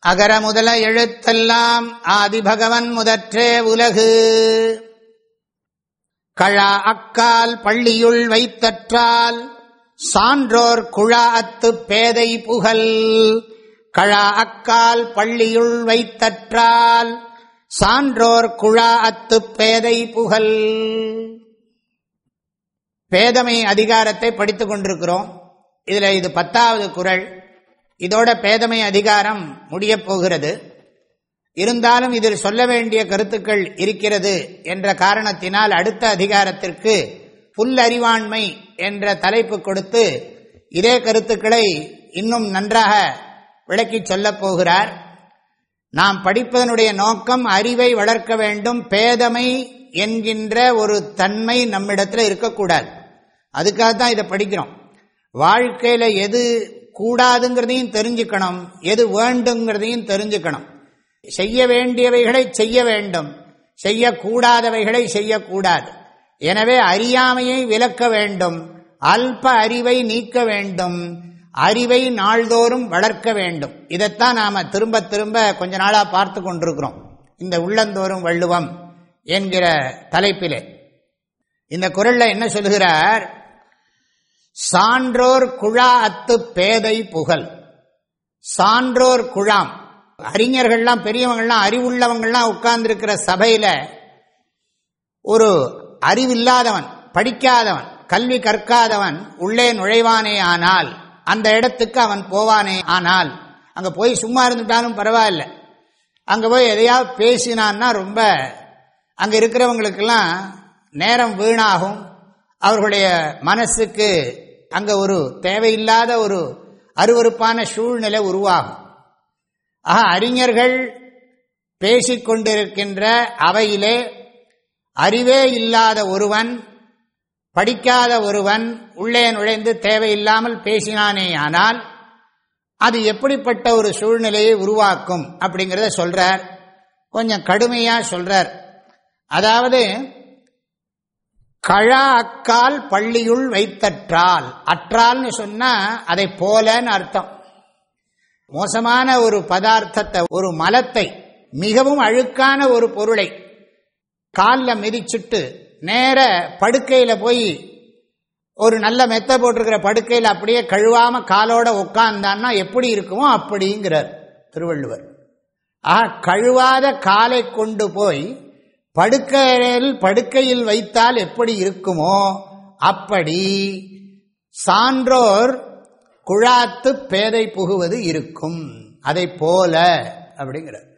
அகர முதல எழுத்தெல்லாம் ஆதிபகவன் முதற்றே உலகு. கழா அக்கால் பள்ளியுள் வைத்தற்றால் சான்றோர் குழா அத்து பேதை புகழ் கழா அக்கால் பள்ளியுள் வைத்தற்றால் சான்றோர் குழா அத்து பேதை புகழ் பேதமை அதிகாரத்தை படித்துக் கொண்டிருக்கிறோம். இதுல இது பத்தாவது குரல். இதோட பேதமை அதிகாரம் முடியப் போகிறது. இருந்தாலும் இதில் சொல்ல வேண்டிய கருத்துக்கள் இருக்கிறது என்ற காரணத்தினால் அடுத்த அதிகாரத்திற்கு புல் அறிவாண்மை என்ற தலைப்பு கொடுத்து இதே கருத்துக்களை இன்னும் நன்றாக விளக்கி சொல்லப் போகிறார். நாம் படிப்பதனுடைய நோக்கம் அறிவை வளர்க்க வேண்டும் பேதமை என்கின்ற ஒரு தன்மை நம்மிடத்தில் இருக்கக்கூடாது. அதுக்காக தான் இதை படிக்கிறோம். வாழ்க்கையில் எது கூடாதுங்கிறதையும் தெரிஞ்சுக்கணும். எது வேண்டுங்கிறதையும் தெரிஞ்சுக்கணும். செய்ய வேண்டியவைகளை செய்ய வேண்டும். செய்யக்கூடாதவைகளை செய்யக்கூடாது. எனவே அறியாமையை விலக்க வேண்டும். அல்ப அறிவை நீக்க வேண்டும். அறிவை நாள்தோறும் வளர்க்க வேண்டும். இதைத்தான் நாம திரும்ப திரும்ப கொஞ்ச நாளா பார்த்து கொண்டிருக்கிறோம். இந்த உள்ளந்தோறும் வள்ளுவம் என்கிற தலைப்பிலே. இந்த குரல்ல என்ன சொல்லுகிறார்? சான்றோர் குழா அத்து பேதை புகழ். சான்றோர் குழாம். அறிஞர்கள்லாம் பெரியவங்கள்லாம் அறிவுள்ளவங்கள்லாம் உட்கார்ந்துருக்கிற சபையில ஒரு அறிவில்லாதவன் படிக்காதவன் கல்வி கற்காதவன் உள்ளே நுழைவானே ஆனால் அந்த இடத்துக்கு அவன் போவானே ஆனால் அங்க போய் சும்மா இருந்துட்டாலும் பரவாயில்ல. அங்க போய் எதையாவது பேசினான்னா ரொம்ப அங்க இருக்கிறவங்களுக்கெல்லாம் நேரம் வீணாகும். அவர்களுடைய மனசுக்கு அங்கே ஒரு தேவையில்லாத ஒரு அருவறுப்பான சூழ்நிலை உருவாகும். ஆக அறிஞர்கள் பேசிக்கொண்டிருக்கின்ற அவையிலே அறிவே இல்லாத ஒருவன் படிக்காத ஒருவன் உள்ளே நுழைந்து தேவையில்லாமல் பேசினானே ஆனால் அது எப்படிப்பட்ட ஒரு சூழ்நிலையை உருவாக்கும் அப்படிங்கிறத சொல்றார். கொஞ்சம் கடுமையாக சொல்றார். அதாவது கழா அக்கால் பள்ளியுள் வைத்தற்றால். அற்றால்னு சொன்னா அதை போலன்னு அர்த்தம். மோசமான ஒரு பதார்த்தத்தை ஒரு மலத்தை மிகவும் அழுக்கான ஒரு பொருளை காலில் மிதிச்சுட்டு நேர படுக்கையில போய் ஒரு நல்ல மெத்த போட்டிருக்கிற படுக்கையில் அப்படியே கழுவாம காலோட உட்கார்ந்தான்னா எப்படி இருக்குமோ அப்படிங்கிறார் திருவள்ளுவர். ஆக கழுவாத காலை கொண்டு போய் படுக்கையில் படுக்கையில் வைத்தால் எப்படி இருக்குமோ அப்படி சான்றோர் குழாத்து பேதை புகுவது இருக்கும். அதை போல அப்படிங்கிறார்.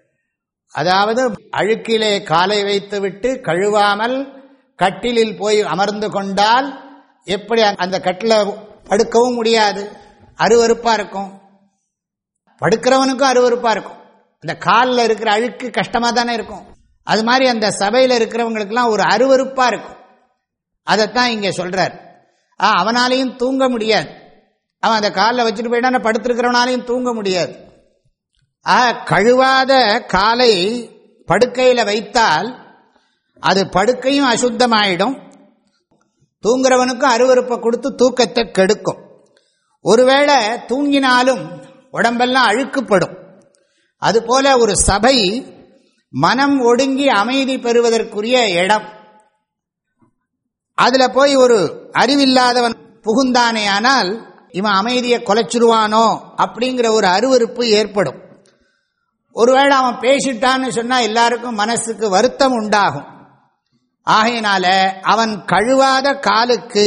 அதாவது அழுக்கிலே காலை வைத்துவிட்டு கழுவாமல் கட்டிலில் போய் அமர்ந்து கொண்டால் எப்படி அந்த கட்டில படுக்கவும் முடியாது? அருவறுப்பா இருக்கும். படுக்கிறவனுக்கும் அருவறுப்பா இருக்கும். அந்த காலில் இருக்கிற அழுக்கு கஷ்டமா தானே இருக்கும். அது மாதிரி அந்த சபையில் இருக்கிறவங்களுக்கெல்லாம் ஒரு அருவறுப்பாக இருக்கும். அதைத்தான் இங்கே சொல்கிறார் ஆ அவனாலையும் தூங்க முடியாது. அவன் அந்த காலில் வச்சுட்டு போயிட்டான் படுத்திருக்கிறவனாலையும் தூங்க முடியாது. ஆ கழுவாத காலை படுக்கையில் வைத்தால் அது படுக்கையும் அசுத்தமாயிடும். தூங்குறவனுக்கும் அருவறுப்பை கொடுத்து தூக்கத்தை கெடுக்கும். ஒருவேளை தூங்கினாலும் உடம்பெல்லாம் அழுக்குப்படும். அதுபோல ஒரு சபை மனம் ஒடுங்கி அமைதி பெறுவதற்குரிய இடம். அதுல போய் ஒரு அறிவில்லாதவன் புகுந்தானே ஆனால் இவன் அமைதியை கொலைச்சிருவானோ அப்படிங்கிற ஒரு அருவறுப்பு ஏற்படும். ஒருவேளை அவன் பேசிட்டான்னு சொன்னா எல்லாருக்கும் மனசுக்கு வருத்தம் உண்டாகும். ஆகையினால அவன் கழுவாத காலுக்கு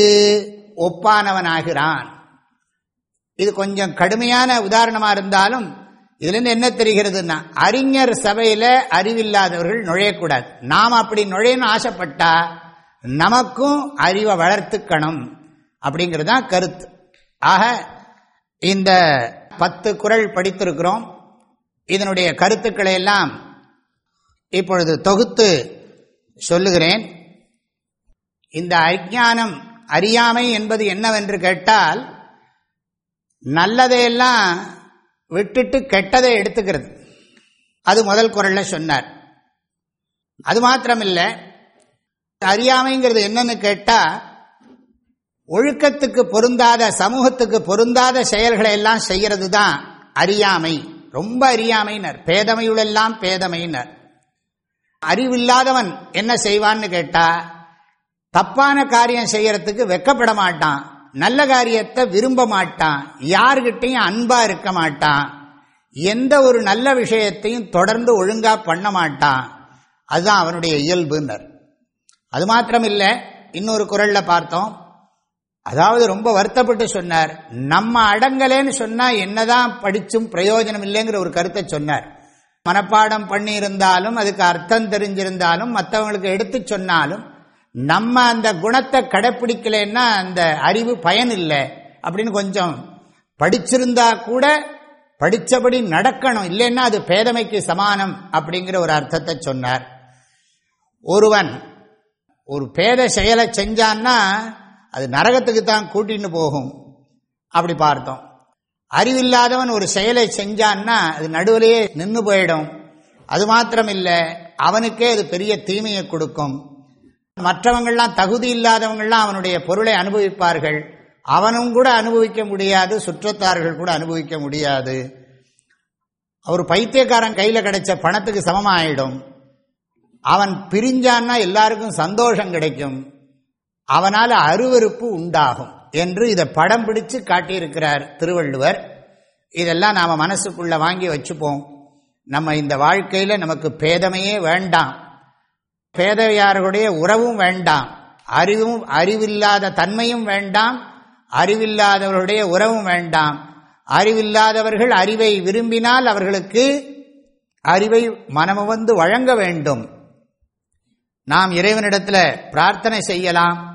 ஒப்பானவன் ஆகிறான் இது கொஞ்சம் கடுமையான உதாரணமா இருந்தாலும் இதுலேருந்து என்ன தெரிகிறதுனா அறிஞர் சபையில் அறிவில்லாதவர்கள் நுழையக்கூடாது. நாம் அப்படி நுழையணும் ஆசைப்பட்டா நமக்கும் அறிவை வளர்த்துக்கணும் அப்படிங்கிறது தான் கருத்து. ஆக இந்த பத்து குரல் படித்திருக்கிறோம். இதனுடைய கருத்துக்களை எல்லாம் இப்பொழுது தொகுத்து சொல்லுகிறேன். இந்த அஜானம் அறியாமை என்பது என்னவென்று கேட்டால் நல்லதையெல்லாம் விட்டுட்டு கெட்டதை எடுத்துக்கிறது. அது முதல் குரல்ல சொன்னார். அது மாத்திரமில்லை அறியாமைங்கிறது என்னன்னு கேட்டா ஒழுக்கத்துக்கு பொருந்தாத சமூகத்துக்கு பொருந்தாத செயல்களை எல்லாம் செய்யறது தான் அறியாமை. ரொம்ப அறியாமையினர். பேதமையுளெல்லாம் பேதமையினர். அறிவில்லாதவன் என்ன செய்வான்னு கேட்டா தப்பான காரியம் செய்யறதுக்கு வெக்கப்பட மாட்டான். நல்ல காரியத்தை விரும்ப மாட்டான். யார்கிட்டையும் அன்பா இருக்க மாட்டான். எந்த ஒரு நல்ல விஷயத்தையும் தொடர்ந்து ஒழுங்கா பண்ண மாட்டான். அதுதான் அவனுடைய இயல்புனர் அது மாத்திரம் இல்லை இன்னொரு குரல்ல பார்த்தோம். அதாவது ரொம்ப வருத்தப்பட்டு சொன்னார். நம்ம அடங்கலேன்னு சொன்னா என்னதான் படிச்சும் பிரயோஜனம் இல்லைங்கிற ஒரு கருத்தை சொன்னார். மனப்பாடம் பண்ணி இருந்தாலும் அதுக்கு அர்த்தம் தெரிஞ்சிருந்தாலும் மற்றவங்களுக்கு எடுத்து சொன்னாலும் நம்ம அந்த குணத்தை கடைப்பிடிக்கலன்னா அந்த அறிவு பயன் இல்லை அப்படின்னு கொஞ்சம் படிச்சிருந்தா கூட படித்தபடி நடக்கணும். இல்லைன்னா அது பேதமைக்கு சமானம் அப்படிங்கிற ஒரு அர்த்தத்தை சொன்னார். ஒருவன் ஒரு பேத செயலை செஞ்சான்னா அது நரகத்துக்கு தான் கூட்டின்னு போகும். அப்படி பார்த்தோம். அறிவில்லாதவன் ஒரு செயலை செஞ்சான்னா அது நடுவிலேயே நின்று போயிடும். அது மாத்திரம் இல்லை அவனுக்கே அது பெரிய தீமையை கொடுக்கும். மற்றவங்கள்லாம் தகுதி இல்லாதவங்கள்லாம் அவனுடைய பொருளை அனுபவிப்பார்கள். அவனும் கூட அனுபவிக்க முடியாது சுற்றத்தார்கள் கூட அனுபவிக்க முடியாது. அவர் பைத்தியக்காரன் கையில் கிடைச்ச பணத்துக்கு சமமாயிடும். அவன் பிரிஞ்சான்னா எல்லாருக்கும் சந்தோஷம் கிடைக்கும். அவனால் அருவறுப்பு உண்டாகும் என்று இதை படம் பிடிச்சு காட்டியிருக்கிறார் திருவள்ளுவர். இதெல்லாம் நாம் மனசுக்குள்ளே வாங்கி வச்சுப்போம். நம்ம இந்த வாழ்க்கையில் நமக்கு பேதமையே வேண்டாம். பேதவையார்களுடைய உறவும் வேண்டாம். அறிவும் அறிவில்லாத தன்மையும் வேண்டாம். அறிவில்லாதவர்களுடைய உறவும் வேண்டாம். அறிவில்லாதவர்கள் அறிவை விரும்பினால் அவர்களுக்கு அறிவை மனமுவந்து வழங்க வேண்டும். நாம் இறைவனிடத்தில் பிரார்த்தனை செய்யலாம்.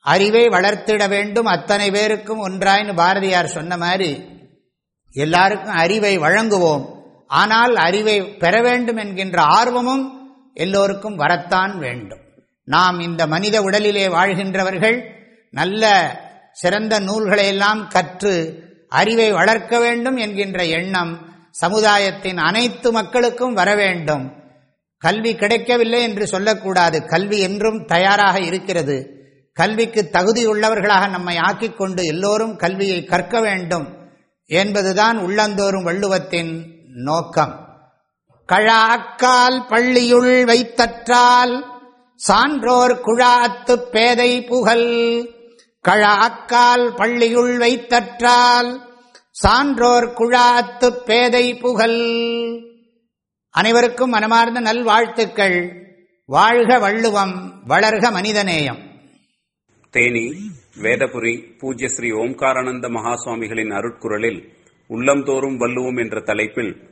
அறிவை வளர்த்திட வேண்டும். அத்தனை பேருக்கும் ஒன்றாயின்னு பாரதியார் சொன்ன மாதிரி எல்லாருக்கும் அறிவை வழங்குவோம். ஆனால் அறிவை பெற வேண்டும் என்கின்ற ஆர்வமும் எல்லோருக்கும் வரத்தான் வேண்டும். நாம் இந்த மனித உடலிலே வாழ்கின்றவர்கள் நல்ல சிறந்த நூல்களையெல்லாம் கற்று அறிவை வளர்க்க வேண்டும் என்கின்ற எண்ணம் சமுதாயத்தின் அனைத்து மக்களுக்கும் வர வேண்டும். கல்வி கிடைக்கவில்லை என்று சொல்லக்கூடாது. கல்வி என்றும் தயாராக இருக்கிறது. கல்விக்கு தகுதி உள்ளவர்களாக நம்மை ஆக்கிக் கொண்டு எல்லோரும் கல்வியை கற்க வேண்டும் என்பதுதான் உள்ளந்தோறும் வள்ளுவத்தின் நோக்கம். கழாக்கால் பள்ளியுள் வைத்தற்றால் சான்றோர் குழாத்து பேதை புகழ் கழாக்கால் பள்ளியுள் வைத்தற்றால் சான்றோர் குழாத்து பேதை புகழ் அனைவருக்கும் மனமார்ந்த நல்வாழ்த்துக்கள். வாழ்க வள்ளுவம் வளர்க மனிதநேயம். தேனி வேதபுரி பூஜ்ய ஸ்ரீ ஓம்காரானந்த மகாசுவாமிகளின் அருட்குரலில் உள்ளம்தோறும் வள்ளுவோம் என்ற தலைப்பில்